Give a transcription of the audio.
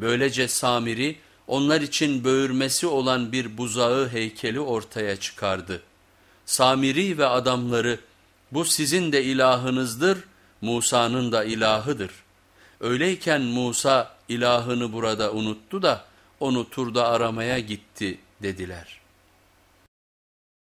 Böylece Samiri onlar için böğürmesi olan bir buzağı heykeli ortaya çıkardı. Samiri ve adamları bu sizin de ilahınızdır, Musa'nın da ilahıdır. Öyleyken Musa ilahını burada unuttu da onu turda aramaya gitti dediler.''